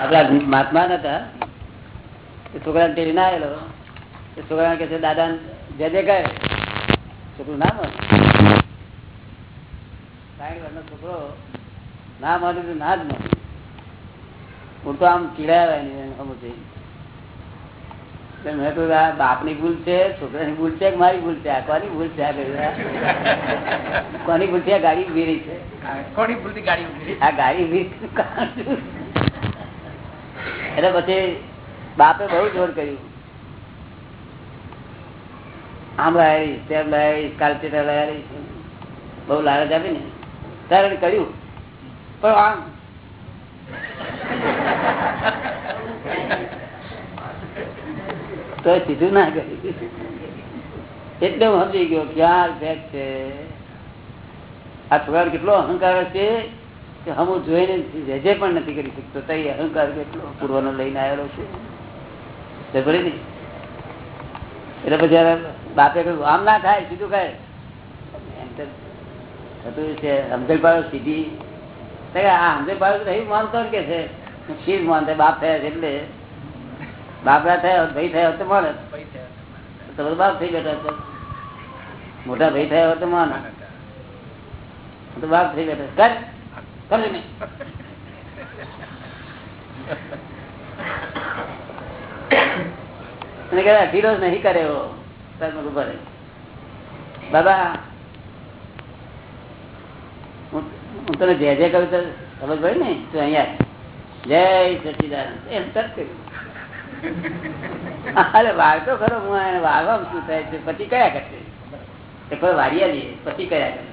આપડા મહાત્મા નતા છોકરા ટેલી ના આવેલો. છોકરા કે છે દાદા જે જે કહે છોકરું ના માને સાઈઠ વર્ષનો છોકરો ના માન્યું તો ના જ માન્યું હું તો આમ ચીડાયા સમજ મેં તો આ બાપની ભૂલ છે છોકરાની ભૂલ છે મારી ભૂલ છે. આ કોની ભૂલ છે આ કોની ભૂલ છે આ ગાડી ઊભી રહી છે? કોની ભૂલ ગાડી ઊભી આ ગાડી ઊભી એટલે પછી બાપે બહુ જોર કર્યું. આમ લાવી તેમ લાવી કાલચેટા લાવી બહુ લાલચ આપી ને. ત્યારે કર્યું. પણ આમ. તો સીધું ના કર્યું. એટલે હું સમજી ગયો, ક્યાં ફેક છે? આ છોકરા કેટલો અહંકાર છે. કે હું જોઈને રેજે પણ નથી કરી શકતો, તો અહંકાર કેટલો પૂર્વનો લઈને આવેલો છે. ભરી ને? એટલે પછી બાપે કહ્યું, આમ ના થાય, સીધું માનતા બાપ થયા છે એટલે. બાપરા થયા ભાઈ થયા તો માને તો બધું બાપ થઈ બેઠા મોટા ભાઈ થયા તો માને તો બાપ થઈ બેઠા. કર નહીં કરે ભરે બાબા, હું તને જે જે તો ખબર પડે ને? તો અહીંયા જય સચિદાનંદ. એમ તરત અરે વાળતો ખરો, હું વાળવા શું થાય છે? પછી કયા કરશે વાળિયા લઈએ પછી કયા કરે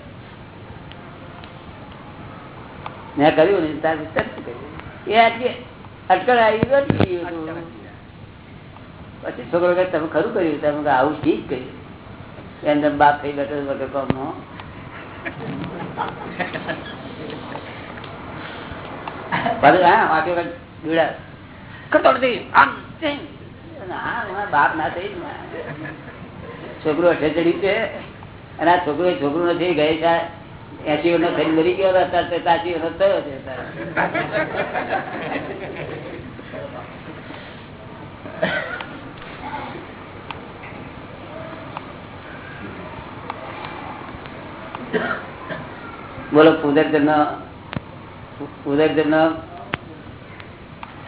મેં કર્યું ને તાર એ અટકળ આવી ગયો પછી છોકરો કહે તમે ખરું કર્યું? તમે આવું ઠીક કર્યું. એમ બાપ થઈ બેઠો વગર કામનો. છોકરું અઠે ચડી છે. અને આ છોકરો છોકરું નથી ગઈ એસી વર્ષ થઈ મરી ગયો અત્યારે સાચી વર્ષ થયો છે. બોલો પુનર્જન્મ પુનર્જન્મ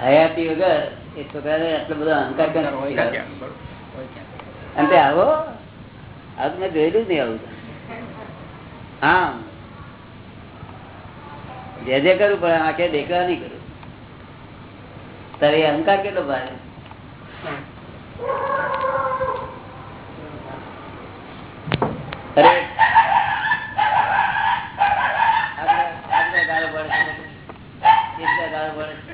હયાતી વગર એ છોકરાને એટલો બધો અહંકાર કેમ હોય? અંતે આવો? આ મેં જોયેલું જ નહીં આવું. હા જે જે કરું પણ આંખે દેખવા નહીં કરું તારે અહંકાર કેટલો ભારે અરે ગાળો પડે. ગાળો પડે છે.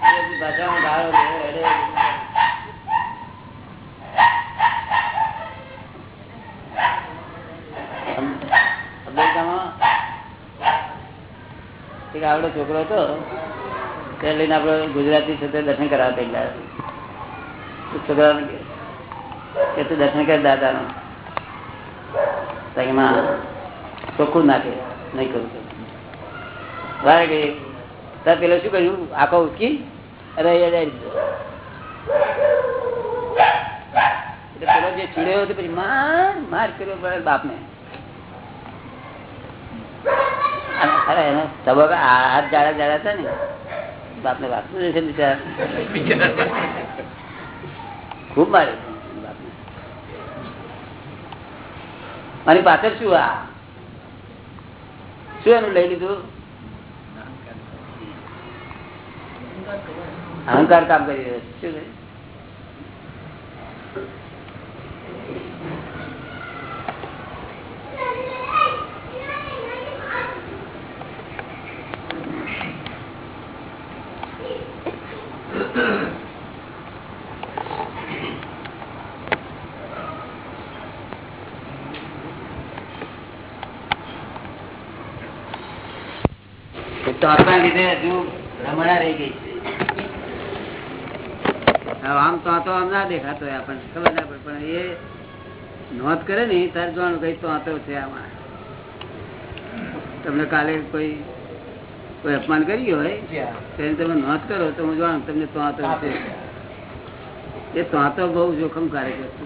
એ બધી ભાષામાં ગાળો લે, અડે. અમ- અમેરિકામાં એક આવડો છોકરો હતો તે લઈને આપડે ગુજરાતી સાથે દર્શન ગયા તો છોકરાને કે તું દર્શન કર દાદાનું. એમાં ચોખ્ખું નાખે, નહીં કરું વારે ગઈ. તાર પેલો શું કર્યું? આખો ઉચકી, અરે અરે. એટલે પેલો જે ચીડ્યો પછી માર માર કર્યો બાપને. અરે આ હાથ જાડા જાડા હતા ને, બાપને વાગતું જશે બિચારા. ખૂબ માર્યો બાપને. મારી પાછળ શું આ? શું એનું લઈ લીધું? અહંકાર કામ કરી રહ્યો શું કર્યું? લીધે હજુ ભ્રમણા રહી ગઈ છે. આમ તો આમ ના દેખાતો હોય આપણને ખબર ના પડે પણ એ નોંધ કરે ને તારે જોવાનું કઈ તો છે આમાં. તમને કાલે કોઈ કોઈ અપમાન કર્યું હોય તો તમે નોંધ કરો તો હું જાણું તમને તો છે. એ તો બહુ જોખમકારક વસ્તુ.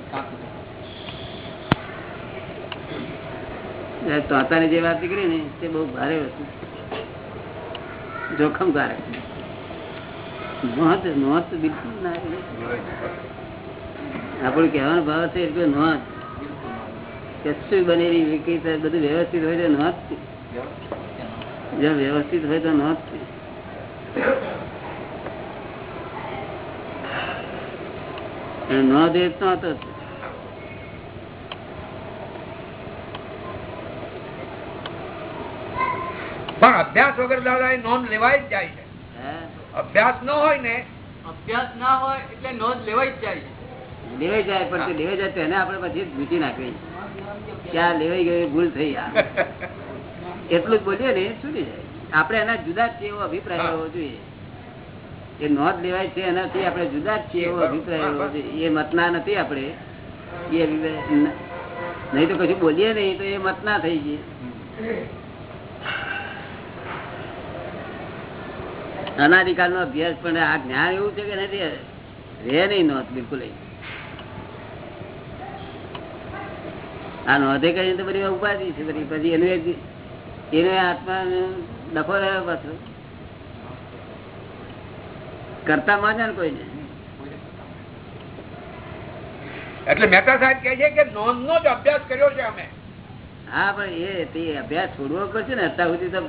તોતાની જે વાત નીકળી ને તે બહુ ભારે વસ્તુ જોખમકારક નોંધ નોંધ તો બિલકુલ ના આપણું કહેવાનો ભાવ છે એટલે નોંધ કશું બનેલી વિકૃત બધું વ્યવસ્થિત હોય તો નોંધ છે. જ્યાં વ્યવસ્થિત હોય તો નોંધ છે. અને નોંધ એ તો હતો જ. પણ અભ્યાસ વગર દાદા એ નોંધ લેવાય જ જાય છે. અભ્યાસ ન હોય ને અભ્યાસ ના હોય એટલે નોંધ લેવાય જ જાય છે. લેવાઈ જાય પણ તે લેવાઈ જાય તેને આપણે પછી ભૂચી નાખવી. ક્યાં લેવાઈ ગયું ભૂલ થઈ એટલું જ બોલીએ ને છૂટી જાય. આપણે એના જુદા જ એવો અભિપ્રાય હોવો જોઈએ. એ નોંધ લેવાય છે એનાથી આપણે જુદા જ છીએ એવો અભિપ્રાય હોવો જોઈએ. એ મતના નથી આપણે. એ અભિપ્રાય નહીં તો કશું બોલીએ નહીં તો એ મતના થઈ ગઈ અનાધિકાળ નો અભ્યાસ પણ આ જ્ઞાન એવું છે કે નથી? રે નહીં નોંધ બિલકુલ આ નોંધે કરીને તો બધી ઉપાધિ છે બધી. પછી એનું એક એનો આત્મા ડખો રહ્યો પાછો. કરતા માને ને કોઈને? એટલે મહેતા સાહેબ કહે છે કે નોંધ નો જ અભ્યાસ કર્યો છે અમે. હા પણ એ અભ્યાસ છોડવો પડશે ને અત્યાર સુધી તો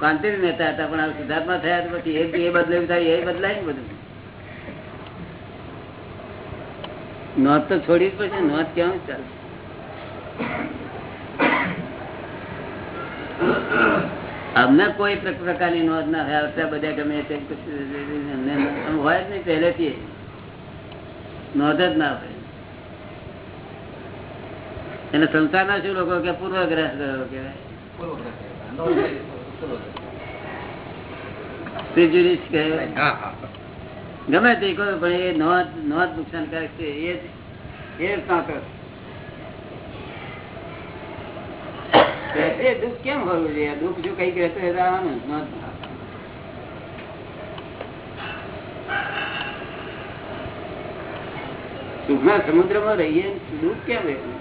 કાંતિલ નેતા હતા, પણ સિદ્ધાર્થમાં થયા પછી એ એ બદલાયું થાય, એ બદલાય ને બધું. નોંધ તો છોડી જ પડશે, નોંધ કેવું ચાલશે અમને કોઈ પ્રકારની નોંધ ના થાય અત્યારે બધા ગમે તે હોય જ નહીં પહેલેથી. નોંધ જ ના હોય. એને સંસારના શું લોકો કે પૂર્વગ્રહ ગયો કહેવાય? પ્રિજુડિસ કહેવાય હા હા ગમે તે કહો પણ એ નોંધ નોંધ નુકસાનકારક છે એ જ એ જ તાકાત. એ દુઃખ કેમ હોવું જોઈએ દુઃખ જો કંઈક રહેતું હોય તો આવવાનું નોંધ સુખના સમુદ્રમાં રહીએ ને દુઃખ કેમ રહેવું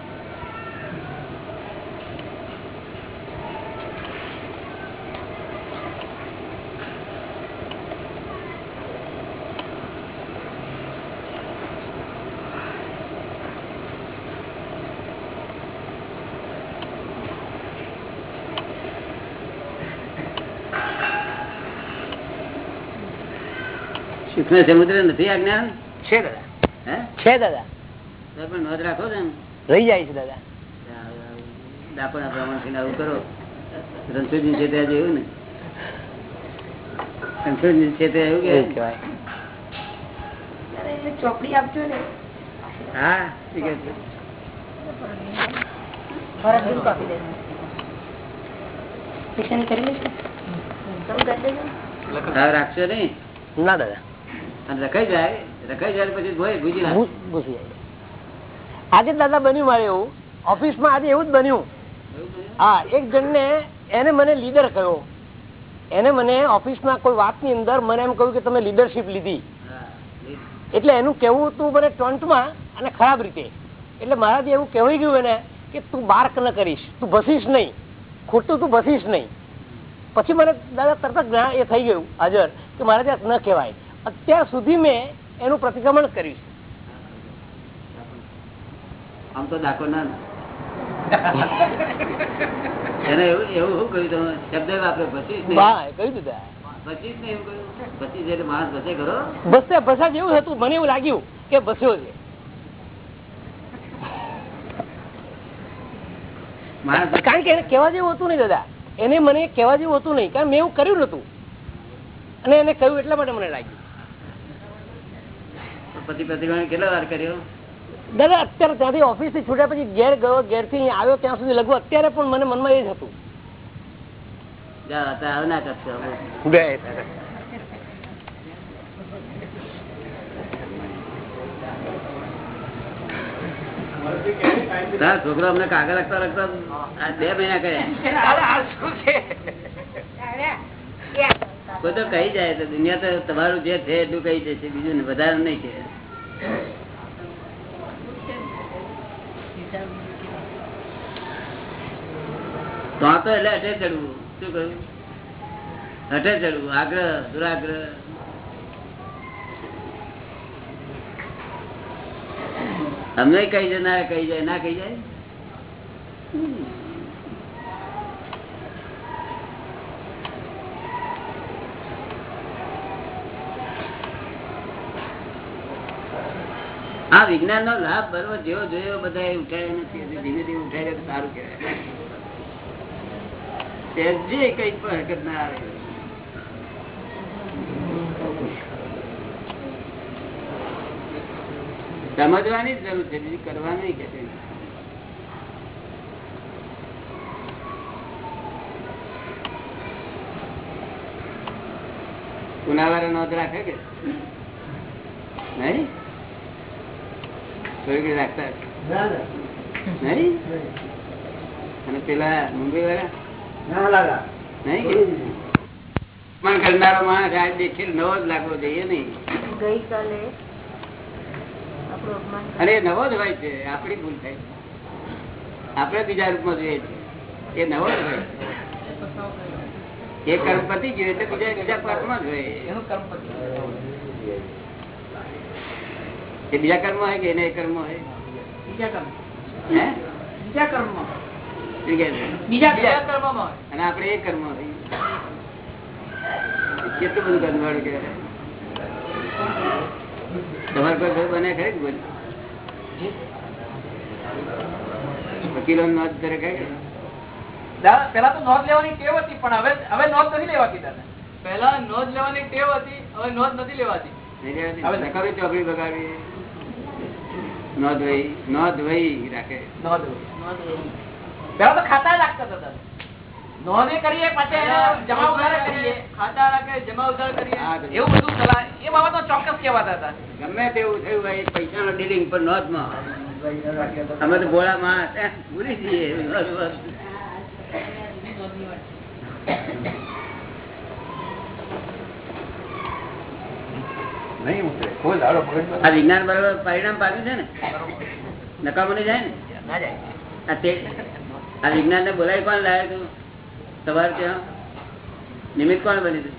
સુખના સમુદ્ર નથી આ જ્ઞાન? છે દાદા. છે દાદા. પણ નોંધ રાખો છો ને રહી જાય છે દાદા. દાપણા બ્રાહ્મણ આવું કરો. રણછોડજી છે ત્યાં જેવું ને. રણછોડજી છે ત્યાં એવું કે ચોપડી આપજો ને. હા ઠીક છે. રાખશો નહીં? ના દાદા. અને રખાઈ જાય રખાઈ જાય પછી ભૂજી નાખે. ભૂ- ભૂસી જાય. આજે દાદા બન્યું મારે એવું. ઓફિસમાં આજે એવું જ બન્યું. હા એક જણને એને મને લીડર કહ્યો. એને મને ઓફિસમાં કોઈ વાતની અંદર મને એમ કહ્યું કે તમે લીડરશીપ લીધી. એટલે એનું કેવું હતું મને ટોન્ટમાં અને ખરાબ રીતે. એટલે મારાથી એવું કહેવાય ગયું એને કે તું બાર્ક ન કરીશ તું ભસીશ નહીં. ખોટું તું ભસીશ નહીં. પછી મને દાદા તરત જ એ થઈ ગયું હાજર કે મારે ત્યાં ન કહેવાય. અત્યાર સુધી મેં એનું પ્રતિક્રમણ કર્યું છે. આમ તો ડાકો ના. એને એવું એવું શું કહ્યું તમે? શબ્દ વાપરે પછી જ નહીં. હા એ કહ્યું દાદા પછી જ એવું કહ્યું? પછી એટલે માણસ બસે ખરો? બસે બસા જેવું હતું મને એવું લાગ્યું કે બસ્યો છે. કારણ કે એને કેવા જેવું હતું નહીં દાદા. એને મને કેવા જેવું હતું નહીં કારણ મેં એવું કર્યું નતું અને એને કહ્યું એટલા માટે મને લાગ્યું. પતિ પ્રતિક્રમણ કેટલા વાર કર્યો? દાદા અત્યારે ત્યાંથી ઓફિસથી છૂટ્યા પછી ઘેર ગયો ઘેરથી આવ્યો ત્યાં સુધી લગભગ અત્યારે પણ મને મનમાં એ જ હતું. છોકરો અમને કાગળ લખતા લખતા બે મહિના કર્યા. કોઈ તો કહી જાય તો દુનિયા તો તમારું જે છે એટલું કહી જશે બીજું વધારે નહીં કે તો એટલે અઠે ચડવું શું કહ્યું? અઠે ચડવું આગ્રહ, દુરાગ્રહ. અમને કહી જાય ના કહી જાય ના કહી જાય આ વિજ્ઞાન નો લાભ બરોબર જેવો જોયો બધા ઉઠાયો નથી ધીમે ધીમે ઉઠાય સારું કહેવાય. કઈ પણ હરકત ના આવે. સમજવાની જરૂર છે, બીજું કરવાની કે ઉનાવાળા નોંધ રાખે કે નહીં? થોડી રાખતા નહીં? અને પેલા મુંબઈ વાળા? નહીં કે? અપમાન કરનારો માણસ આજ દેખેલ નવો જ લાગવો જોઈએ નહીં ગઈકાલે એ નવો જ હોય છે. આપણી ભૂલ થાય. આપણે બીજા રૂપમાં જોઈએ છીએ એ નવો જ હોય છે. એ કર્મ પતિ ગયું એટલે બીજા બીજા કર્મમાં જ હોય. એ બીજા કર્મ હોય કે એને કર્મ હોય? હે? બીજા કહે છે? અને આપણે એ કર્મ હોય. કેટલું બધું કર્મ વાળું કહેવાય તમારે કોઈ બને ખરી બોલ વકીલો નોંધ કરે કઈ પેલા તો નોંધ લેવાની ટેવ હતી પણ હવે હવે નોંધ નથી લેવાતી દાદા પેલા નોંધ લેવાની ટેવ હતી હવે નોંધ નથી લેવાતી. હવે નકામી ચોપડી ગમે તેવું થયું હોય પૈસા નો ડીલિંગ પણ નોંધમાં. અમે તો ભોળા eh, ભૂલી જઈએ નોંધ વોંધ. નહીં ઉતરે કોઈ દાડો મગજમાં આ વિજ્ઞાન બરોબર પરિણામ પામ્યું છે ને? નકામો નહીં જાય ને? ના જાય. આ તે આ વિજ્ઞાન ને બોલાવી કોણ લાવે તું? તમારે ત્યાં નિમિત્ત કોણ બની તું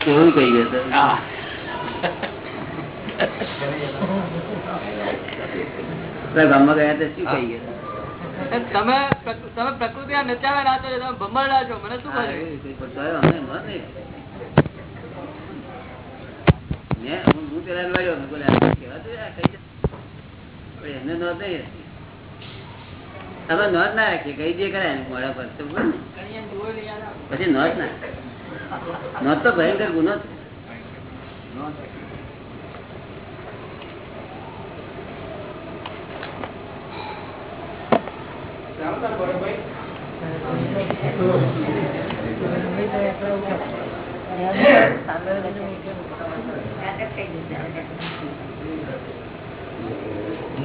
કેવું કહી ગયો ગામમાં ગયા તો શું કહી ગયા? તમે તમે પ્રકૃતિ નચાવે ના છો તમે ભમરડા છો મને શું કહ્યું એવું કંઈ પણ તો અમને ન નહીં. મેં હું હું પેલા લડ્યો મેં બોલે આ કહેવાતું આ કઈ જાય? પણ અમે નોંધ ના રાખીએ કઈ જે કરાય મોડા પર, તો પછી નોંધ ના નોંધ તો ભયંકર ગુનો છે.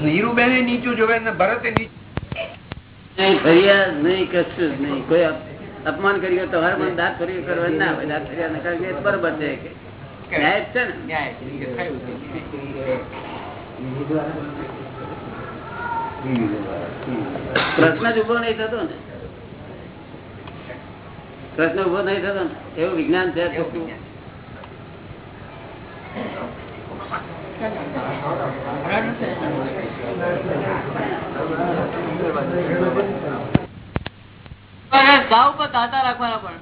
નીરુબેન નીચું જોવે ને ભરતે નીચું નહીં કશું જ નહીં. કોઈ અપ- અપમાન કર્યું તમારે પણ દાંત ફરી કરવા ના હોય. દાંત ફરિયાદ ના કરવી બરોબર છે કે. ન્યાય છે ને. ન્યાય. પ્રશ્ન જ ઊભો નહીં થતો ને. પ્રશ્ન ઊભો નહીં થતો ને. એવું વિજ્ઞાન છે તો ગાવ પર તાતા રાખવાના પણ.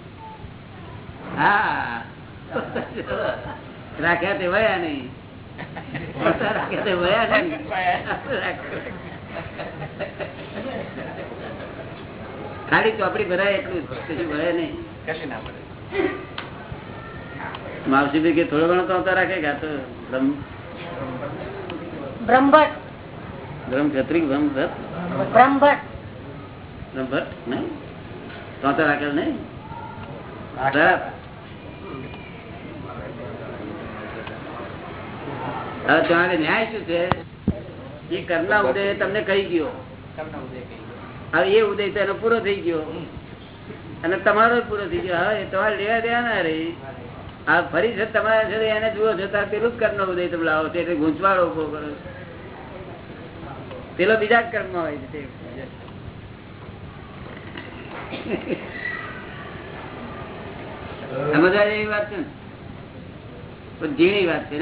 હા. રાખ્યા તે વયા નહીં. રાખ્યા તે વયા નહીં. ખાલી ચોપડી ભરાય એટલું ભરાય નહીં. કશું ના પડે માવસી ભી કે થોડો ઘણો તો રાખે કે આ તો બ્રહ્મ? બ્રહ્મભટ્ટ. બ્રહ્મ ક્ષત્રિક બ્રહ્મ ભટ્ટ? બ્રહ્મભટ્ટ. નહીં? તો રાખેલ નહીં? હવે ત્યાં ન્યાય શું છે? એ કરના ઉદય તમને કહી ગયો. હવે એ ઉદય તો એનો પૂરો થઈ ગયો. અને તમારો પૂરો થઈ ગયો. હવે તમારે લેવા દેવા ના રહી. આ ફરી છે, તમારા છે એને જુઓ તાર પેલું જ કર્મ ઉદય તમે લાવો છો, એટલે ગૂંચવાડો ઊભો કરો. પેલો બીજા જ કર્મ હોય છે, તે. સમજાય એવી વાત છે ને ઝીણી વાત છે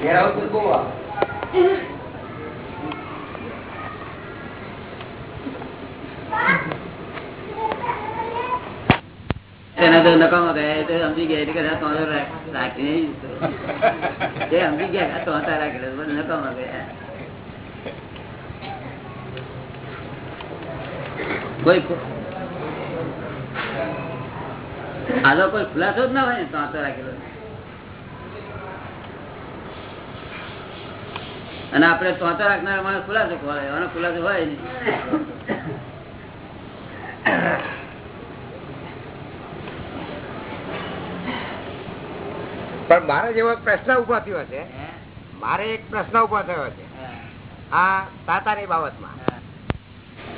ઘેર આવતું બહુ આવે. તો તો તો. કોઈ ખુલાસો જ ના હોય ને તોંતો રાખેલો અને આપણે તો રાખનાર માણસ ખુલાસો એનો ખુલાસો હોય નહીં પણ મારે જેવો પ્રશ્ન ઊભો થયો છે મારે એક પ્રશ્ન ઊભો થયો છે. આ તાતાની બાબતમાં.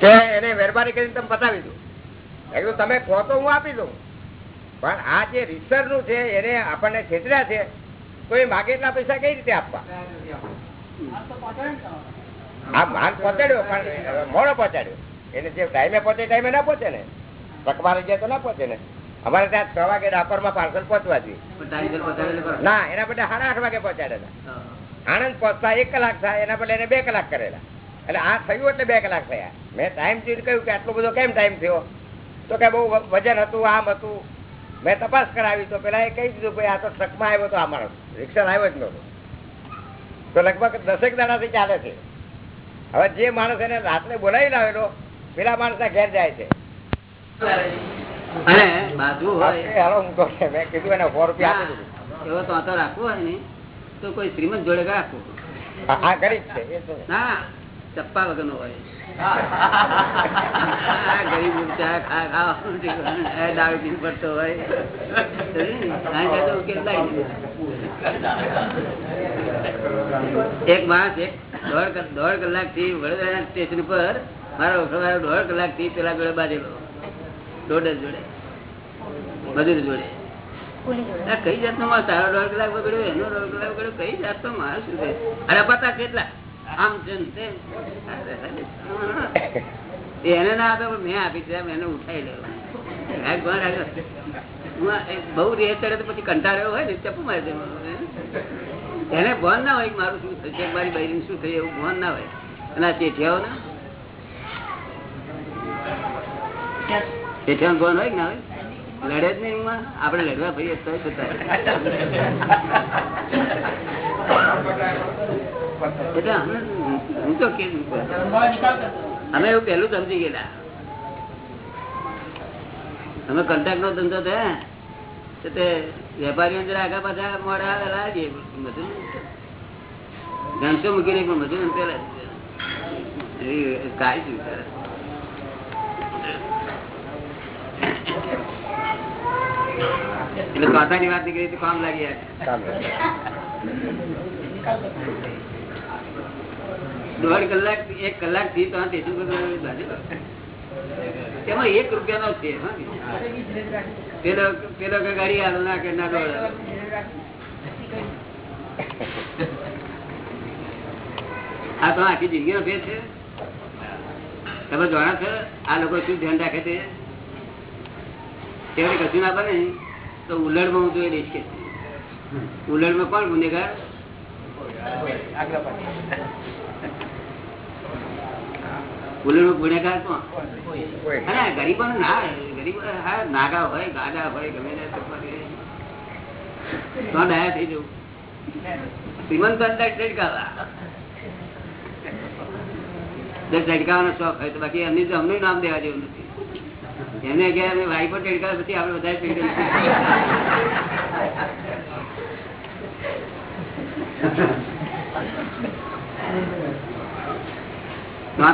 કે એને મહેરબાની કરીને તમે બતાવી દઉં તમે કહો તો હું આપી દઉં. પણ આ જે રિસર્ચનું છે એને આપણને છેતર્યા છે તો એ માગે એટલા પૈસા કઈ રીતે આપવા? હા માલ પહોંચાડ્યો પણ મોડો પહોંચાડ્યો. એને જે ટાઈમે પહોંચે ટાઈમે ના પહોંચે ને. પકવા રહી જાય તો ના પહોંચે ને. અમારે ત્યાં છ વાગે ડાકોરમાં પાર્સલ પહોંચવા જોઈએ. ના એના બદલે સાડા આઠ વાગે પહોંચાડેલા આણંદ પહોંચતા એક કલાક થાય એના બદલે એને બે કલાક કરેલા. એટલે આ થયું એટલે બે કલાક થયા. મેં ટાઈમ ચીજ કહ્યું કે આટલો બધો કેમ ટાઈમ થયો? તો કે બહુ વજન હતું આમ હતું. મેં તપાસ કરાવી તો પેલા એ કહી દીધું ભાઈ આ તો ટ્રકમાં આવ્યો તો આ માણસ. રિક્ષા આવ્યો જ નહોતો તો લગભગ દસેક દાડાથી ચાલે છે. હવે જે માણસ એને રાત્રે બોલાવી લાવેલો પેલા માણસના ઘેર જાય છે. અને બાજુ હોય. હાલો હું કહું છું. મેં કીધું એને સો રૂપિયા એવો તો આતો રાખવો હોય ને તો કોઈ શ્રીમંત જોડે રાખવું? હા, હા કરી છે ના ચપ્પા વગર નો હોય ગરીબ ચા ખા ખા દારૂ પીને પડતો હોય. આ જાતે ઉકેલ લાવી દે. એક માણસ એક દોઢ દોઢ કલાકથી વડોદરા સ્ટેશન પર મારો દોઢ કલાકથી પેલા ગળે બાજેલો. દોઢ જોડે મજૂર જોડે? કઈ જાતનો માલ તારો દોઢ કલાક બગડ્યો એનો દોઢ કલાક બગડ્યો કઈ જાતનો માલ શું છે? અરે પતા કેટલા? આમ છે એને ના આપે પણ મેં આપી છે એને ઉઠાઈ લેવા બહુ રેત ચડે તો પછી કંટાળ્યો હોય ને ચપ્પુ મારી દેવાનું એને ભોન ના હોય મારું શું થશે મારી બહેરી શું થયું એવું ભોન ના હોય. અને આ ચેઠિયાઓ ને ચેઠિયાઓ ભોન હોય ના હોય? લડે જ નહીં એમાં. લડવા ભાઈ અમે એવું પેલું સમજી ગયેલા. અમે કંટાક નો ધંધો થયા તો વેપારીઓ જરા આગા પાછા મોડા લાવીએ બધું. ઘણસો મૂકીને પણ બધું પેલા કાઢી. એટલે કાંટાની વાત નીકળી તો કામ લાગી દોઢ કલાક એક કલાકથી તો. તેમાં એક રૂપિયાનો છે હા. પેલો પેલો કે ગાડી હાલ ના કે ના દોડ આ તો આખી જિંદગીનો ભેદ છે. તમે જાણો છો આ લોકો શું ધ્યાન રાખે છે? તેમને કશું ના બને, તો ઉલડમાં હું જોઈ લઈશ કે ઉલડમાં કોણ? ગુનેગાર? ઉલડમાં ગુનેગાર કોણ? અને ગરીબો ના ગરીબો હા, નાગા હોય ગાડા હોય, ગમે તો ડાયા થઈ જવું? શ્રીમંત જો ઝડકાવાનો શોખ હોય તો બાકી એમની તો અમને નામ દેવા જેવું નથી. એમને કે અમે વાઈફો ટેડકા પછી આપણે બધા ટેડકા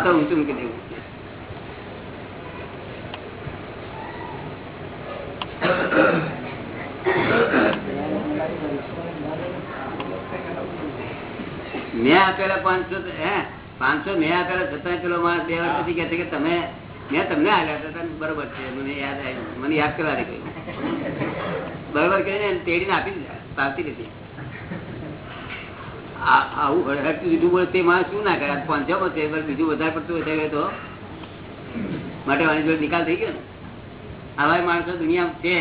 તો ઊંચું મૂકી દેવું. મેં આપેલા પાંચસો, હે, પાંચસો મેં આપેલા છતાં પેલો માણસ બે વર્ષ પછી કહે છે કે તમે મેં તમને હાલ્યા હતા બરોબર છે મને યાદ આવ્યું મને યાદ કરવા દે કહ્યું બરોબર કહીને તેડીને આપી દીધા પાવતી લીધી આવું હળહળતું દીધું બોલે તે માણસ શું ના કરે? માં છે બીજું વધારે પડતું વધારે તો માટે મારી જોડે નિકાલ થઈ ગયો ને. આવા માણસો દુનિયા છે.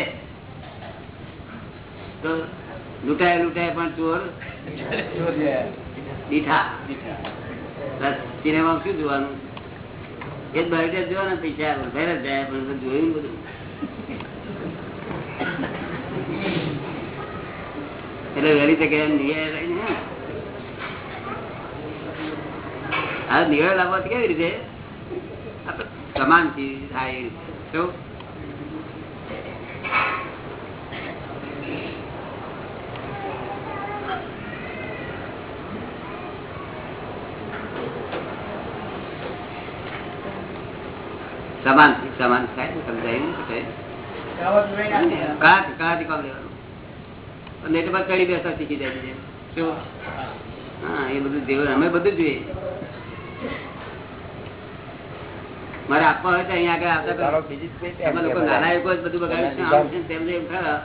તો લૂંટાય લૂંટાય પણ ચોર દીઠા. બસ સિનેમામાં શું જોવાનું? એ બર્થડે જો ને પૈસા વધારે જાય, પણ જોયું બધું. એટલે વહેલી તકે નિયળ લાવવા કેવી રીતે? સમાન ચીજ થાય એ રીતે શું સમાન સમાન થાય ને સમજાય ને કટાય કાંથી કાંથી કામ લેવાનું? અને એટલે ચડી બેસતા શીખી જાય છે. શું? હા એ બધું જેવું અમે બધું જોઈએ. મારે આપવા હોય તો અહીંયા આગળ આવતા લોકો નાના લોકો બધું બગાડ્યું છે, આમ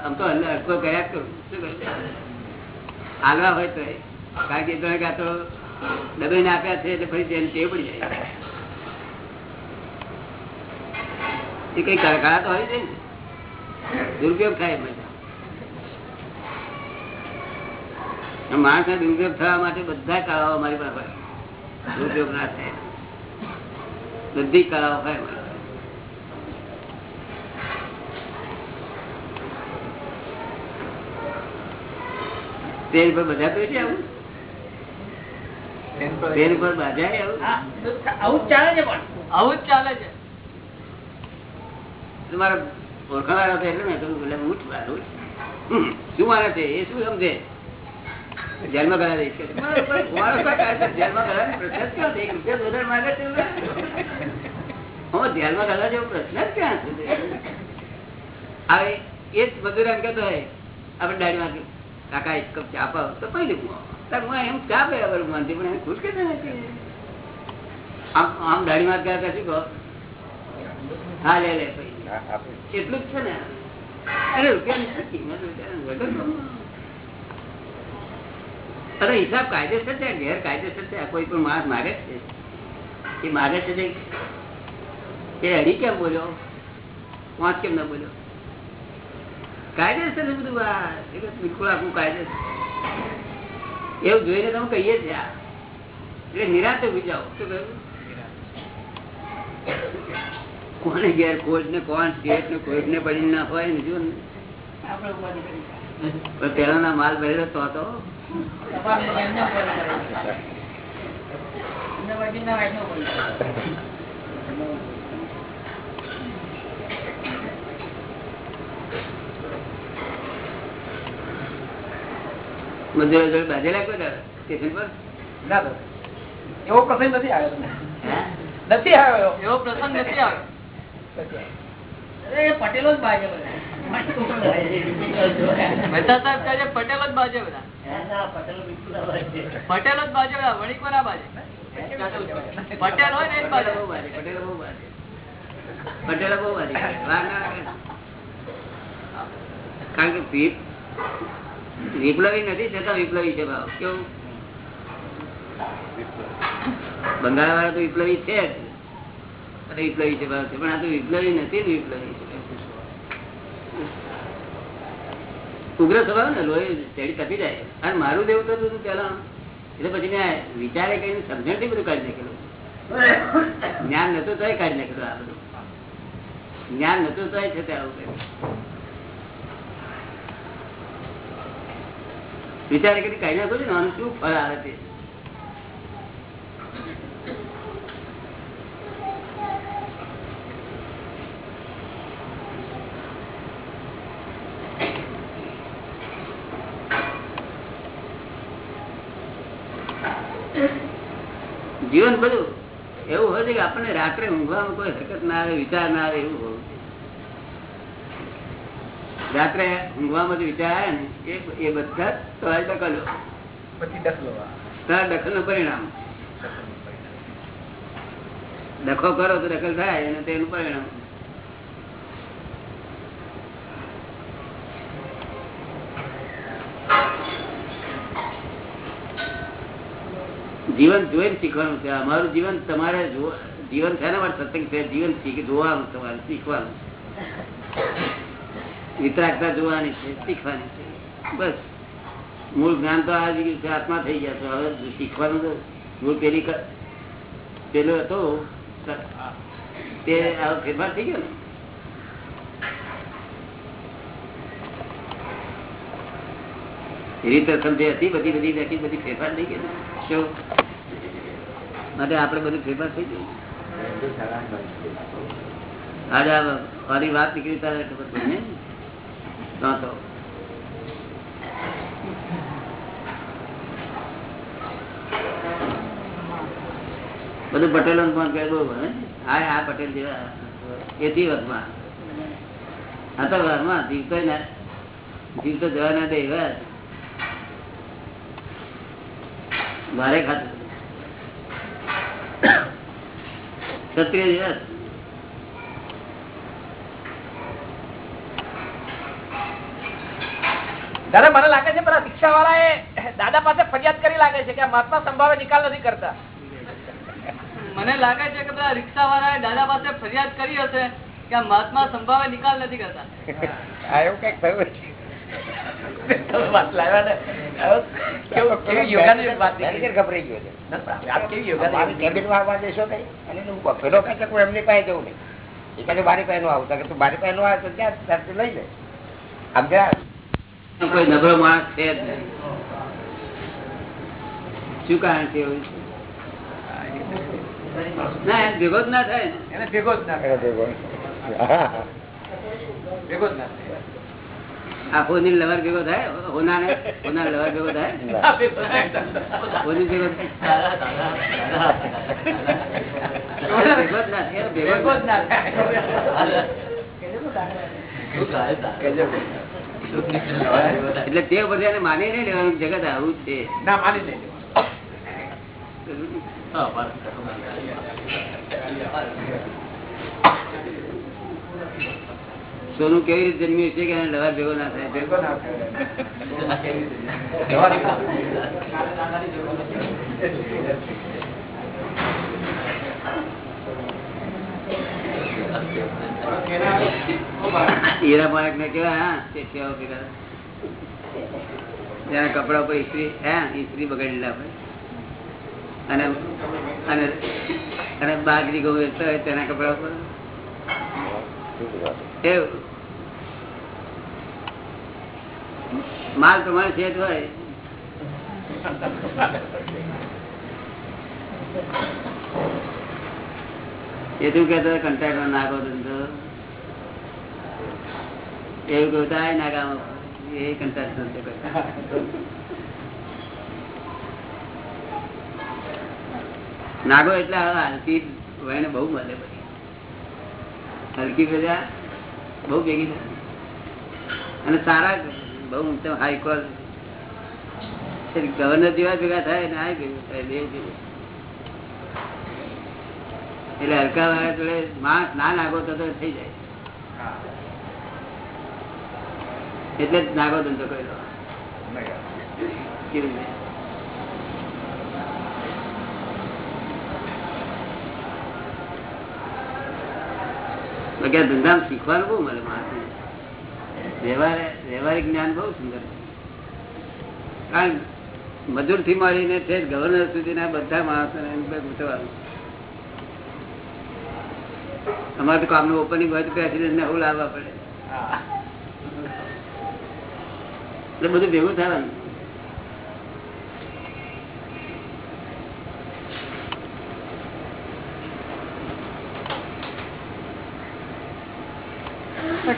એમ તો હલ- હલકો કર્યા કરું. શું કરું? હાલવા હોય તો કારણ કે એ તો આ તો દબાઈને આપ્યા છે એટલે ફરી તેને ટેવ પડી જાય. એ કઈ કળા તો હોય છે દુરુપયોગ થાય બધા માણસ ને દુરુપયોગ થવા માટે બધા કળાઓ મારી પાસે દુરુપયોગ ના થાય. બધી કળાઓ હોય અમારી તેલ પર બધા તો છે આવું? તેલ પર બાજાય આવું? આવું ચાલે છે પણ. આવું જ ચાલે છે. તમારા ઓળખાણા હતો એટલે મેં કહ્યું એટલે હું શું મારે છે? એ શું સમજે? જેલમાં કોઈ તો કાંઈ છે, જેલમાં પ્રશ્ન જ ક્યાં? એક છે? હું જેલમાં કરા જેવો જ ક્યાં છે? હવે એ જ મજૂર એમ કાકા એક કપ ચા પાવ. તો પી હું એમ ચા પીવા કરું માનતી પણ ખુશ કે નથી આમ આમ દાડીમાં ગયા હતા શું કહો? હા લે લે. એટલું જ છે ને? અરે. અરે હિસાબ કાયદેસર છે ગેરકાયદેસર છે કોઈ પણ માણસ માગે છે. એ માગે છે એ અઢી કેમ બોલ્યો? પાંચ કેમ ના બોલ્યો? કાયદેસર બધું આ. બિલકુલ આખું કાયદેસર. એવું જોઈને તમે કહીએ છીએ આ એટલે નિરાતે જાઓ શું કહ્યું? કોને ઘેર કોચ ને કોણ સ્ટેટ ને કોચ ને પડી ના હોય ને જો ને. પેલા ના માલ ભરેલો તો તો મજૂરો જોડે બાજેલા કોઈ સ્ટેશન પર? ના એવો પ્રસંગ નથી આવ્યો તમને. નથી આવ્યો. એવો પ્રસંગ નથી આવ્યો. પટેલો જ બાજે બધા મહેતા સાહેબ કહે છે પટેલો જ બાજે બધા પટેલો જ બાજે બધા ના બાજે પટેલ હોય ને એ જ બાજે બહુ. પટેલો બહુ. કારણ કે વિપ્લવી નથી છતાં વિપ્લવી છે ભાવ કેવું બંગાળ વાળા તો વિપ્લવી છે જ. અને વિપ્લવી છે પણ આ તો વિપ્લવી નથી ને વિપ્લવી ઉગ્ર સ્વભાવ ને લોહી ચડી તપી જાય. અને મારું દેવું તો હતું પેલા, એટલે પછી મેં વિચારે કઈ સમજણથી બધું કાઢી નાખેલું. જ્ઞાન નતું તોય કાઢી નાખેલું આ બધું. જ્ઞાન નતું તોય છે આવું કર્યું વિચારે કરી કાઢી નાખું છું ને, આનું શું ફળ આવે તે. જીવન બધું એવું હોય છે કે આપણને રાત્રે ઊંઘવામાં કોઈ હરકત ના આવે વિચાર ના આવે એવું હોવું રાત્રે ઊંઘવામાં જે વિચાર આવે ને એ બધા તમારી ટકલો પછી દખલો તમારા દખલનું પરિણામ. દખો કરો તો દખલ થાય અને તેનું પરિણામ. જીવન જોઈને શીખવાનું છે. અમારું જીવન તમારે જીવન છે ને સત્સંગ છે? જીવન જોવાનું તમારે, શીખવાનું વિતરાગતા જોવાની છે, શીખવાની છે. બસ. મૂળ જ્ઞાન તો આ ગયું છે, આત્મા થઈ ગયા છે. હવે શીખવાનું તો મૂળ પેલી પેલો હતો તે ફેરફાર થઈ ગયો ને? બધી ફેરફાર પટેલો પણ કહે હા? હા પટેલ જેવા એથી વર્ગમાં હા તો ઘરમાં જીવતો જીવતો જવા ના દે એવા જ. મારે ખાતું ક્ષત્રિય દિવસ. દાદા મને લાગે છે પેલા શિક્ષા વાળા એ દાદા પાસે ફરિયાદ કરી લાગે છે કે આ મહાત્મા સંભાવે નિકાલ નથી કરતા. મને લાગે છે કે પેલા રિક્ષા વાળાએ દાદા પાસે ફરિયાદ કરી હશે કે આ મહાત્મા સંભાવે નિકાલ નથી કરતા. આ એવું કંઈક થયું છે. વાત લાવ્યા ને. કઈ અને એનું પેલો કહે છે કોઈ એમની પાસે જવું નહીં. એ કહે છે મારી પાસે નું આવું. તો કે તું મારી પાસે નું આવે તો ત્યાં ત્યાંથી લઈ લે? આમ જ્યાં કોઈ નબળો માણસ છે જ નહીં. શું કારણ છે એવું? ના ભેગો જ ના થાય એને ભેગો જ ના. ભેગો જ ના થાય. આ હોની લવર ભેગો થાય? હોના ને હોના લવર ભેગો થાય? ભેગો ભેગો જ ના. એટલે તે બધા માની નહીં લેવાનું જગત આવું છે. ના માની સોનું કેવી રીતે જન્મ્યું છે કે એને ભેગો ના થાય? ભેગો ના હીરા માણેક ને કેવા હા કેવા ભેગા જેના કપડા ઉપર ઇસ્ત્રી હા ઇસ્ત્રી બગાડેલા અને અને અને બાજરી ગૌ વેચતા હોય તેના કપડા ઉપર? માલ તમારે છે જ હોય. એ તું કેતો કંટાળો નાખો ધંધો એવું કહું થાય નાગામાં. એ કંટાળ નાગો એટલે હલકી વયને બહુ મળે બધી હલકી પ્રજા બહુ ભેગી થાય. અને સારા બહુ હાઈ કોલ ગવર્નર જેવા ભેગા થાય ને આ ભેગું થાય બે એટલે હલકા વાળા જોડે માણસ ના નાગો તો તો થઈ જાય. એટલે જ નાગો ધંધો કર્યો. આ ધંધામાં શીખવાનું બહુ મળે મહાત્મા વ્યવહારિક જ્ઞાન બહુ સુંદર કારણ મજૂરથી મળીને છે ગવર્નર સુધીના બધા માણસોને ગુંચવાનું અમારે તો કામનું ઓપનિંગ હોય તો પ્રેસિડેન્ટ ને એવું લાવવા પડે. એટલે બધું ભેગું થવાનું.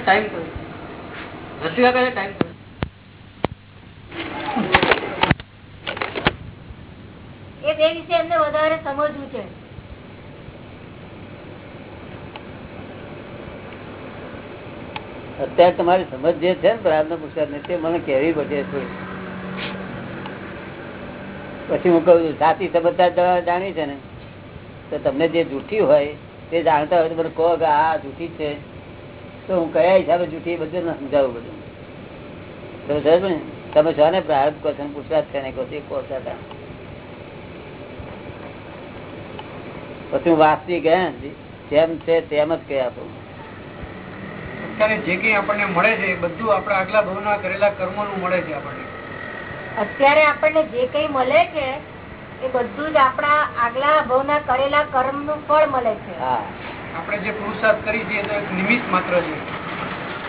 ટાઈમ રસિકા કહે ટાઈમ એ બે વિશે એમને વધારે સમજવું છે. અત્યારે તમારી સમજ જે છે ને પ્રાર્થના પુસ્તક ને તે મને કહેવી પડે છે પછી હું કહું છું સાચી સમજદાર જાણી છે ને તો તમને જે જૂઠી હોય તે જાણતા હોય તો મને કહો કે આ જૂઠી છે. તો હું કયા હિસાબે જૂઠી એ બધું સમજાવું બધું. તો ને? તમે છો ને પ્રાર્થ કહો છો ને છે ને કહો છો કહો હતા. પછી હું વાસ્તવિક હે જેમ છે તેમ જ કહી આપું અત્યારે જે કઈ આપણને મળે છે એ બધું આપણા આગલા ભવના કરેલા કર્મો નું મળે છે આપણને. અત્યારે આપણને જે કઈ મળે છે એ બધું જ આપણા આગલા ભવના કરેલા કર્મનું ફળ મળે છે. હા. આપણે જે પુરુષાર્થ કરી છે તો એક નિમિત્ત માત્ર છે.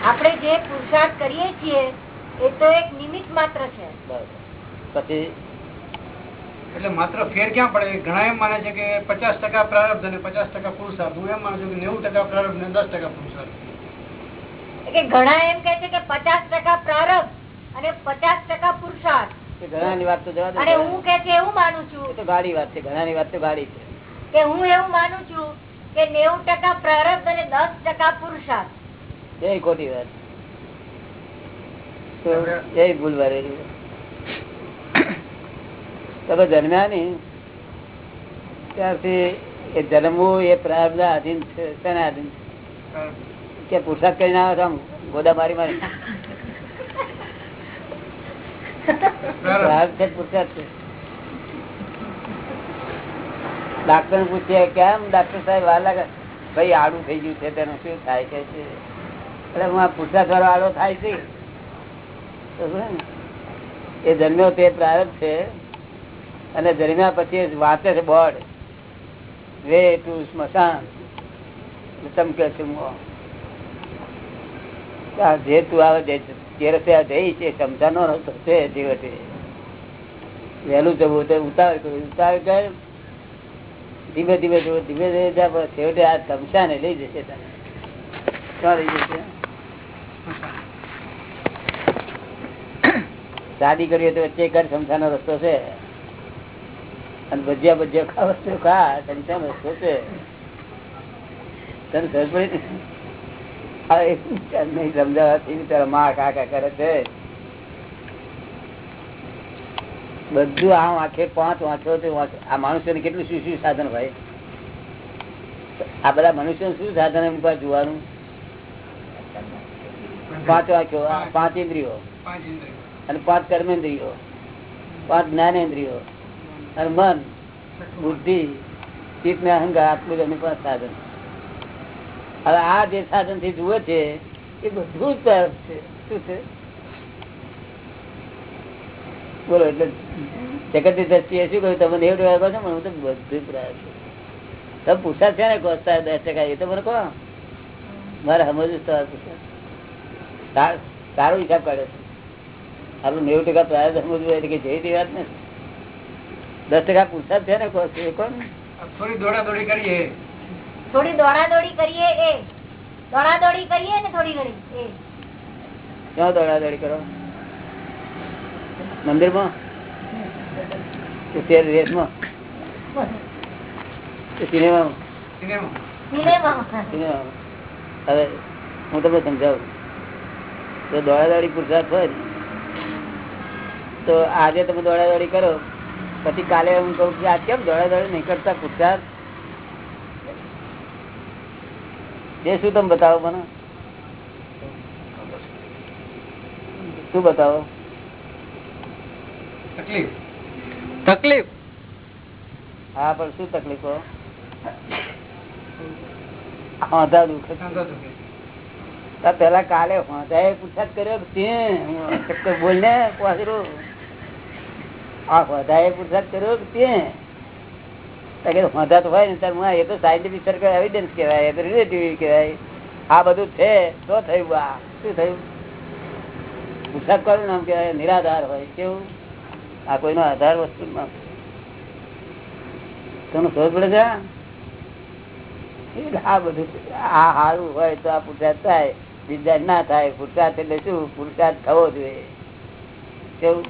આપણે જે પુરુષાર્થ કરીએ છીએ એ તો એક નિમિત્ત માત્ર છે. પછી? એટલે માત્ર ફેર ક્યાં પડે? ઘણા એમ માને છે કે પચાસ ટકા પ્રારબ્ધ અને પચાસ ટકા પુરુષાર્થ. હું એમ માનું છું કે નેવું ટકા પ્રારબ્ધ ને દસ ટકા પુરુષાર્થ. કે ઘણા એમ કે છે કે પચાસ ટકા પ્રારબ્ધ અને પચાસ ટકા પુરુષાર્થ. ઘણા ઘણાની વાત તો જવા દે. હું કે છે એવું માનું છું તો ગાડી વાત છે. ઘણા ની વાત તો ગાડી છે. કે હું એવું માનું છું કે નેવું ટકા પ્રારબ્ધ અને દસ ટકા પુરુષાર્થ. જય ખોટી વાત. જય ભૂલ વાળેલી તમે જન્મ્યા ને ત્યારથી એ જન્મવું એ પ્રારબ્ધ આધીન છે. શેના આધીન કે પુરસાદ કરીને આવે તો આમ ગોદા મારી મારી. પ્રાર્થ છે પુરસાદ છે? ડાક્ટર પૂછીએ કેમ? ડાક્ટર સાહેબ, વાર લાગે. ભાઈ, આડું થઈ ગયું છે, તેનું શું થાય કે છે એટલે હું આ વાળો આડો થાય છે? એ જન્મ્યો તે પ્રારબ્ધ છે. અને જન્મ્યા પછી વાંચે છે બોર્ડ. વે ટુ સ્મશાન. ચમકે છે જે તું આવે જે જે રસ્તે આ જઈ છે, સમજાનો રસ્તો છે જીવતે વહેલું જવું તો ઉતાવળ કરવું ઉતાવળ ધીમે ધીમે ધીમે ધીમે છેવટે આ તને ક્યાં લઈ જશે? શાદી કરીએ તો વચ્ચે કર સમસાનો રસ્તો છે. અને ભજીયા ભજીયા ખા વસ્તુ ખા સમસાનો રસ્તો છે. તને સમજ પડી? ને? નહીં સમજાવવાથી તારા મા કાકા કરે છે. બધું આ વાંખે પાંચ વાંચો તો આ માણસોને કેટલું શું શું સાધન ભાઈ? આ બધા મનુષ્યો શું સાધન જોવાનું? પાંચ વાંખ્યો પાંચ ઇન્દ્રિયો. પાંચ અને પાંચ કર્મેન્દ્રિયો. પાંચ જ્ઞાનેન્દ્રિયો. અને મન બુદ્ધિ ચિત્ત ને અહંકાર આટલું જ એમની પાસે સાધન. હવે આ જે સાધનથી જુએ છે એ બધું જ છે. શું છે? બોલો એટલે જગતની દ્રષ્ટિએ શું કહ્યું? તમે નેવું ટકા કહો છો હું તો બધું પ્રાય છું. તમે પૂછા છે ને કહો સાહેબ દસ ટકા? એ તો મને કહો. મારે સમજવું જ તમારે પૂછા સારો હિસાબ કાઢે છે. આપણું નેવું ટકા પ્રાય સમજવું એટલે કે જે તે વાત ને. દસ ટકા પૂછા છે ને કહો છો એ કોણ? થોડી દોડા દોડી કરીએ. થોડી દોડાદોડી કરીએ એ. દોડાદોડી કરીએ ને થોડી ઘણી એ. ક્યાં દોડા દોડી કરો? મંદિરમાં હવે હું તમને સમજાવું. તો દોડાદોડી પુરસાદ હોય, તો આજે તમે દોડાદોડી કરો. પછી કાલે હું કહું કે આ કેમ દોડાદોડી નહીં કરતા પુરસાદ? એ શું તમે બતાવો મને? શું બતાવો? તકલીફ? તકલીફ? હા પણ શું તકલીફો હોંધા દુખે. પેલા કાલે પૂછાત કર્યો તે બોલ ને આ હોંધાએ પૂછાત કર્યો તે તો કે હોંધા તો હોય ને તાર હું એ તો સાયન્ટિફિક સર્કલ એવિડન્સ કહેવાય એ તો રિલેટિવ કહેવાય. આ બધું છે તો થયું આ શું થયું? પૂછાત કરું નામ કહેવાય નિરાધાર હોય કેવું? આ કોઈનો આધાર વસ્તુ તમને ખબર પડે છે? આ બધું આ સારું હોય તો આ પુરસાદ થાય. બીજા ના થાય. પુરસાદ એટલે શું? પુરસાદ થવો જોઈએ. કેવું?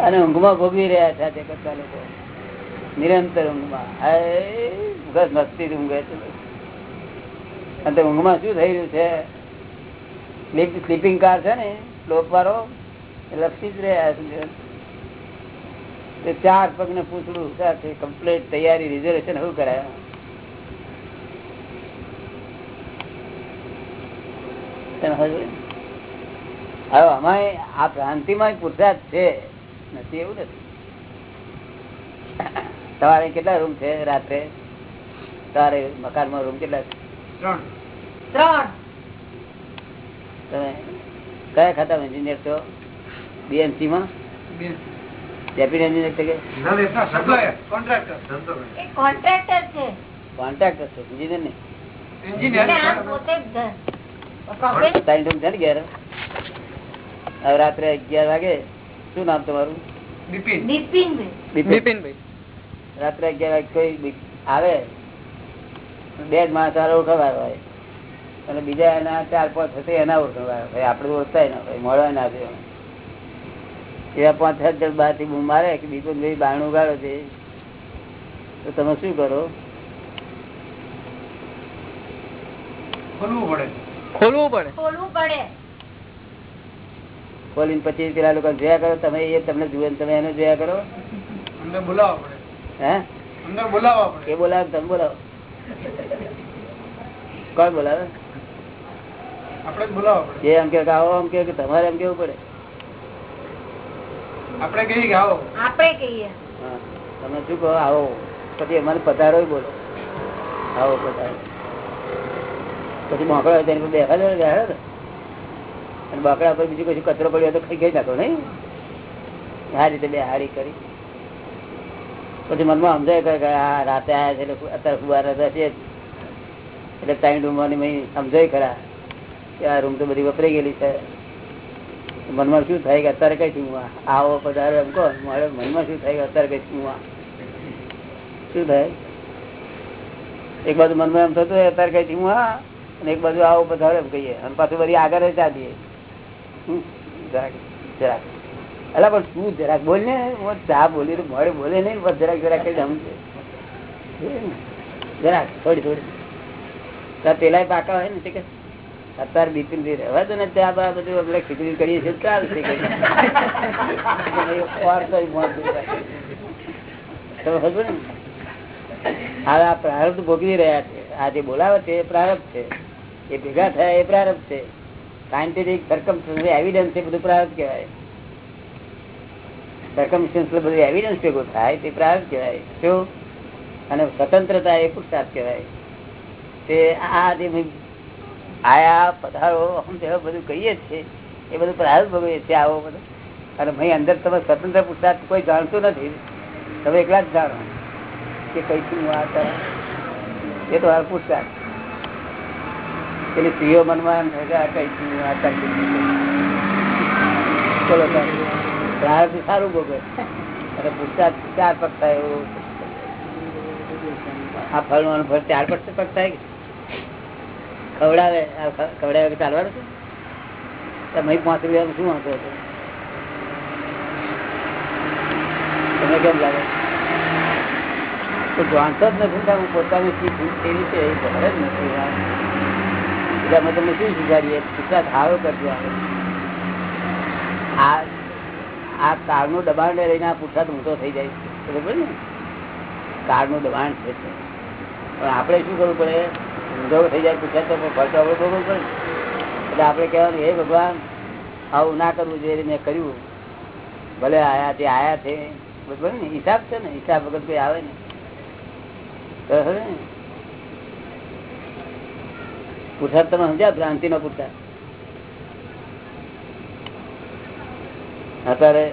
અને ઊંઘમાં ભોગવી રહ્યા છે તે કરતા લોકો. નિરંતર ઊંઘમાં. બસ મસ્તી ઊંઘે છે. અને ઊંઘમાં શું થઈ રહ્યું છે? સ્લીપિંગ કાર છે ને સ્લોપ વાળો લપસી જ રહ્યા છે. ચાર પગ ને પૂછડું સાથે કમ્પ્લીટ તૈયારી રિઝર્વેશન શું કરાય? હવે અમારે આ ભ્રાંતિમાં જ છે. નથી એવું નથી. તમારે કેટલા રૂમ છે રાત્રે? તમારે મકાનમાં રૂમ કેટલા છે? ત્રણ. ત્રણ. તમે કયા ખાતા એન્જિનિયર છો? બીએમસી માં? બે ડેપ્યુટી એન્જિનિયર તરીકે? કોન્ટ્રાક્ટર છે. કોન્ટ્રાક્ટર છે એન્જિનિયર ને? રાત્રે અગિયાર વાગે શું નામ તમારું? રાત્રે અગિયાર વાગે કોઈ આવે? બે જ માણસ ઓળખવા હોય. અને બીજા એના ચાર પાંચ હશે એના ઓળખવા આપણે ઓળખતા ના ભાઈ મળવા ના દે એવા પાંચ સાત જણ બહારથી બૂમ મારે કે બીજું ભાઈ બારણું ગાળો છે. તો તમે શું કરો? ખોલવું પડે. ખોલવું પડે. ખોલવું પડે. ખોલીને પછી પેલા લોકો જોયા કરો તમે એ તમને જુએ તમે એને જોયા કરો. પડે. હે? અંદર બોલાવવા એ બોલાવે તમે બોલાવો. કોણ બોલાવે આપણે જ બોલાવવા પડે એ એમ કે આવો એમ કે તમારે એમ કેવું પડે? આપણે કહીએ કે આવો. આપણે કહીએ. તમે શું કહો? આવો. પછી અમારે પધારો બોલો. આવો પધારો. પછી બાંકડા તેની પર બેઠા દો બેઠા અને બાંકડા પર બીજું કશું કચરો પડ્યો તો ખાઈ ગઈ નાખો નહીં? આ રીતે બે હારી કરી. પછી મનમાં સમજાય કે આ રાતે આવ્યા છે એટલે અત્યારે ફુવાર છે એટલે ટાઈમ ડુમવાની મેં સમજાય ખરા. કે આ રૂમ તો બધી વપરાઈ ગયેલી છે. મનમાં શું થાય કે અત્યારે કઈ છું? આવો પધારો એમ કહો. મારે મનમાં શું થાય કે અત્યારે કઈ છું? શું થાય? એક બાજુ મનમાં એમ થતું અત્યારે કઈ છું? અને એક બાજુ આવો પધારો એમ કહીએ. અને પાછું બધી આગળ ચાલીએ. જરાક જરાક. અલા, પણ શું જરાક બોલ ને. ચા બોલી મોડે બોલે નહીં, પણ જરાક જરાક કઈ સમજે જરાક, થોડી થોડી. પેલા પાકા હોય ને કે અત્યારે બિપિન ભાઈ રહેવા દો ને ત્યાં બધું ખીચડી કરીએ છીએ ચાલશે હવે આ પ્રારબ્ધ ભોગવી રહ્યા છે. આ જે બોલાવે છે એ પ્રારબ્ધ છે. એ ભેગા થયા એ પ્રારબ્ધ છે. સાયન્ટિફિક સરકમ એવિડન્સ એ બધું પ્રારબ્ધ કહેવાય. સરકમસ્ટન્સ બધું એવિડન્સ ભેગો થાય તે પ્રારબ્ધ કહેવાય. શું? અને સ્વતંત્રતા એ પુરુષાર્થ કહેવાય. તે આ જે આયા, પધારો બધું કહીએ છીએ. એ બધું પ્રારબ્ધ ભોગવીએ છીએ આવો બધું. અને ભાઈ, અંદર તમે સ્વતંત્ર પુરુષાર્થ કોઈ જાણતું નથી. તમે એકલા જ જાણો. કે કઈથી હું આ એ તો હાલ પુરુષાર્થ. પેલી સ્ત્રીઓ મનમાં કઈથી હું આ બોલો પ્રારબ્ધ સારું. ભોગવે. અને પુરુષાર્થ ચાર પગ એવું. આ ફળવાનું ફળ ચાર પગ પગ થાય ખવડાવે ખવડાવે ચાલવાનું છે? તમે પાંચ રૂપિયા શું વાંધો હતો? તમને કેમ લાગે? તો જાણતો જ નથી હું પોતાની ચીજ કેવી છે, એ ખબર જ નથી એટલે અમે તમને શું સુધારીએ? કેટલા હારો કરજો આ આ કાળનું દબાણ લઈને આ પુરસાદ ઊંધો થઈ જાય બરોબર ને? કારનું દબાણ છે. પણ આપણે શું કરવું પડે? ઊંધો થઈ જાય, પૂછાય તો ફરતો આપણે ભોગવવું પડે. એટલે આપણે કહેવાનું, હે ભગવાન, આવું ના કરવું જોઈએ મેં કર્યું. ભલે આયા તે આયા છે. બરોબર ને, હિસાબ છે ને, હિસાબ વગર કોઈ આવે ને તો હવે પુરસાદ તમે સમજ્યા, ભ્રાંતિ નો પુરસાદ અત્યારે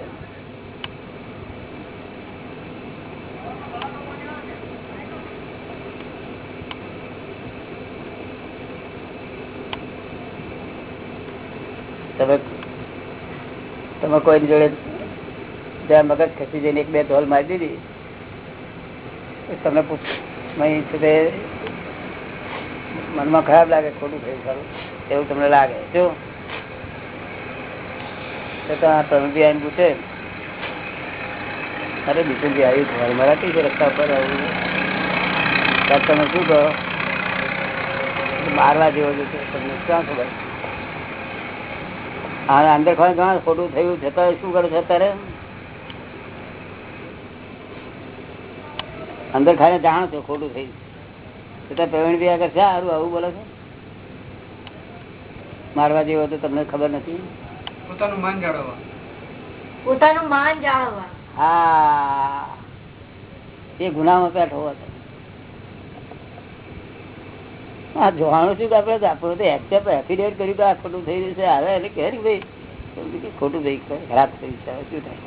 તમે તમે કોઈની જોડે જ્યાં મગજ ખસી જઈને એક બે ધોલ મારી દીધી તમને છે મનમાં ખરાબ લાગે, ખોટું થયું સારું એવું તમને લાગે, જો. પ્રણતિ આવીને પૂછે, અરે બિપિનજી આવ્યું ઘર મરાતી છે રસ્તા પર આવું ત્યારે તમે શું કહો? મારવા જેવો છે, તમને ક્યાં ખબર? આ અંદર ખોટું થયું છતાં શું કરે છે અત્યારે? અંદર ખાને જાણો છો ખોટું થયું છતાં પ્રવીણ બી આગળ છે સારું આવું બોલો છો? મારવા જેવો તો તમને ખબર નથી? પોતાનું માન જાળવવા. પોતાનું માન જાળવવા. હા. એ ગુનામાં પેઠો હતો. આ જોવાનું શું કે આપડે આપણું તો એક્સેપ્ટ એફિડેવિટ કર્યું કે આ ખોટું થઈ રહ્યું છે આવે એટલે કહે ને ભાઈ કે ખોટું થઈ ખરાબ થઈ છે શું થાય?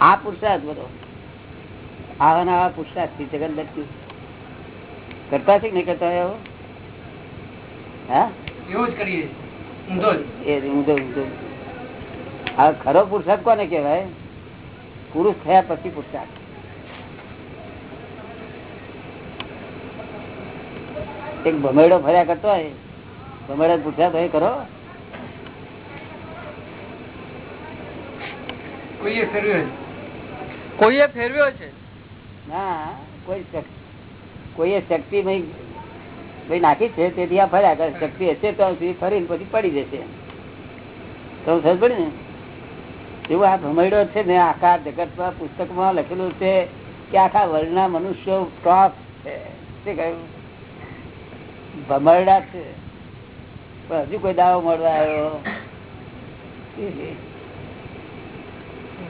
આ પુરુષાર્થ બધો આવા ને આવા પુરુષાર્થથી જગત બચ્યું કરતા છે કે નહીં કરતા એવો હા ખરો પુરુષાર્થ કોને કહેવાય? પુરુષ થયા પછી પુરુષાર્થ એક ભમેડો ફર્યા કરતો હોય ભમેડા પૂછ્યા ભાઈ કરો. કોઈએ ફેરવ્યો. કોઈએ ફેરવ્યો છે? ના કોઈ કોઈએ શક્તિ ભાઈ નાખી છે તેથી આ ફર્યા કરે. શક્તિ હશે તો સુધી ફરીને પછી પડી જશે. તો સમજ પડી ને? એવું આ ભમૈડો છે ને આખા જગતમાં પુસ્તકમાં લખેલું છે કે આખા વર્લ્ડના મનુષ્યો ટોપ છે. શું કહ્યું? ભમરડા છે. પણ હજુ કોઈ દાવો મળવા આવ્યો?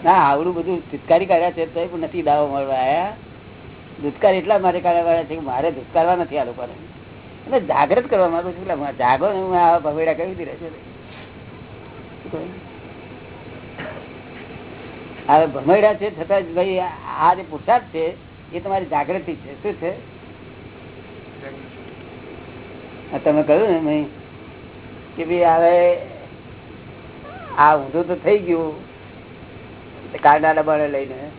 ના, આવડું બધું ધુતકારી કાઢ્યા છે તો પણ નથી દાવો મળવા આવ્યા. ધુતકાર એટલા મારે કાઢવા છે કે મારે ધુતકારવા નથી આ લોકોને. એટલે જાગૃત કરવા માંગુ છું, એટલે જાગો ને, હું આ ભમેડા કરી દીધા છે હવે ભમેડા છે, છતાં ભાઈ આ જે પુરસાદ છે, એ તમારી જાગૃતિ છે. શું છે? તમે કહ્યું ને કે ભાઈ હવે આ ઊંધું તો થઈ ગયું કાંડા ડબાને લઈને.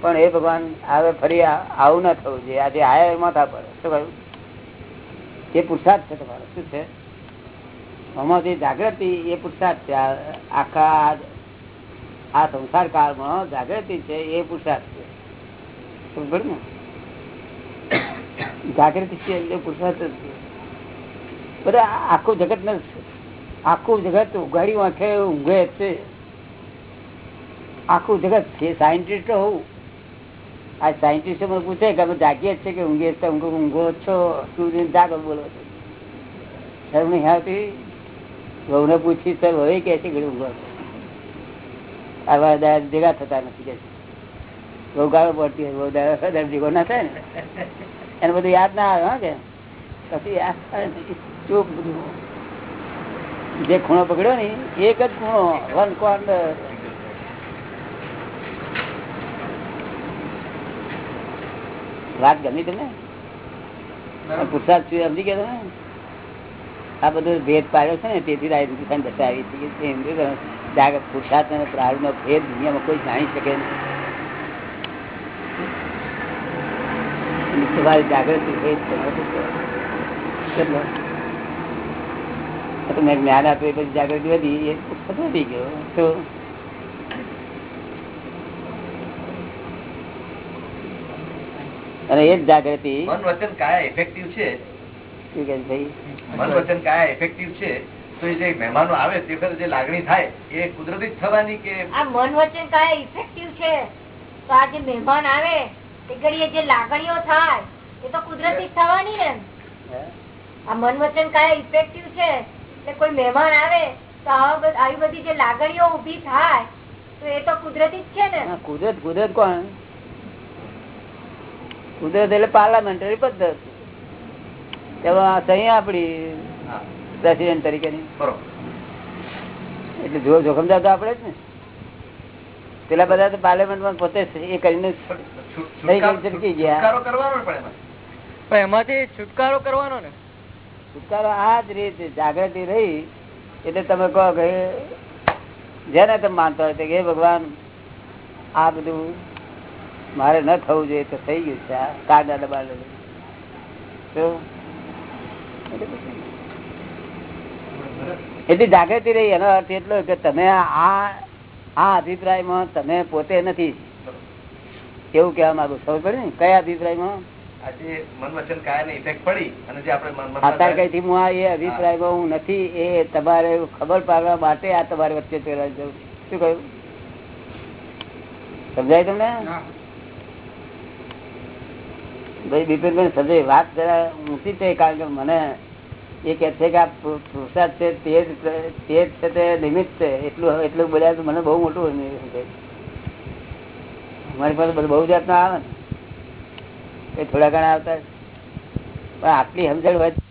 પણ એ ભગવાન, હવે ફરી આવું ના થવું જોઈએ. આજે આયા માથા પર. શું કહ્યું? એ પુરસાદ છે તમારો. શું છે? આમાં જે જાગૃતિ, એ પુરસાદ છે. આખા આ સંસાર કાળમાં જાગૃતિ છે, એ પુરસાદ છે. સમજ ને? જાગૃતિ છે એટલે પુરસાદ જ છે. બધા આખું જગત ને આખું જગત ઉઘાડી વાંખે ઊંઘે છે. આખું જગત છે સાયન્ટિસ્ટ હોવું આ સાયન્ટિસ્ટ મને પૂછે કે અમે જાગીએ છીએ કે ઊંઘે છે ઊંઘો છો? શું જાગો બોલો છો. સર, હું આવતી વહુને પૂછી, સર હવે કે છે કે ઊંઘો છો? આવા દાદા ભેગા થતા નથી કે. બહુ ગાળો પડતી હોય બહુ દાડા ભેગો ના થાય ને. એને બધું યાદ ના આવે, હા કે? પછી યાદ આવે ચૂપ જે ખૂણો પકડ્યો ને એક જ ખૂણો વન કોર્નર વાત ગમી તમે પુરસાદ સમજી ગયા તમે? આ બધું ભેદ પાડ્યો છે ને તેથી આ હિન્દુસ્તાન બતાવી છે કે હિન્દુ જાગ- પુરસાદ અને પ્રાર્થ નો ભેદ દુનિયામાં કોઈ જાણી શકે નહીં. તમારી જાગૃતિ ભેદ કેટલો? મેં જ્ઞાન આપ્યું પછી જાગૃતિ વધી એ વધી ગયો. તો અને એ જ જાગૃતિ. મન વચન કાયા ઇફેક્ટિવ છે? શું કે ભાઈ? મન વચન કાયા ઇફેક્ટિવ છે? તો જે મહેમાનો આવે તે વખતે જે લાગણી થાય એ કુદરતી જ થવાની કે આ મન વચન કાયા ઇફેક્ટિવ છે? તો આ જે મહેમાન આવે તે ઘડીએ જે લાગણીઓ થાય એ તો કુદરતી જ થવાની ને. આ મન વચન કાયા ઇફેક્ટિવ છે? એટલે કોઈ મહેમાન આવે તો આવી બધી જે લાગણીઓ ઊભી થાય તો એ તો કુદરતી જ છે ને. કુદરત કુદરત કોણ? કુદરત એટલે પાર્લામેન્ટરી પદ્ધત. સહી આપડી પ્રેસિડેન્ટ તરીકેની. એટલે જોખમદાર તો આપડે જ ને. પેલા બધા તો પાર્લામેન્ટમાં પોતે એ કરીને. કરવાનો એમાંથી છુટકારો કરવાનો ને. છુટકારો આ જ રીત જાગૃતિ રહી, એટલે તમે કહો કે જેને તમે માનતા હોય કે ભગવાન, આ બધું મારે ન થવું જોઈએ, તો થઈ ગયું છે, આ ડબા એટલી જાગૃતિ રહી, એનો અર્થ એટલો કે તમે આ આ અભિપ્રાયમાં તમે પોતે નથી. એવું કહેવા માંગુ ખબર પડી કયા અભિપ્રાયમાં? આ જે મન વચન કાયા ની ઇફેક્ટ પડી અને જે આપણે મન- મનમાં અત્યારે કઈ હું આ એ અભિપ્રાયમાં હું નથી એ તમારે ખબર પાડવા માટે આ તમારે વચ્ચે પહેલા જવું. શું કહ્યું? સમજાય તમને? ભાઈ બિપિનભાઈ સમજે વાત જરા ઊંચી છે કારણ કે મને એ કે છે કે આ પુરસાદ છે તે જ તે છે તે નિમિત્ત છે. એટલું એટલું બોલ્યા મને બહુ મોટું મારી પાસે બધું બહુ જાતના આવે ને. એ થોડા ઘણા આવતા. પણ આટલી સમજણ હોય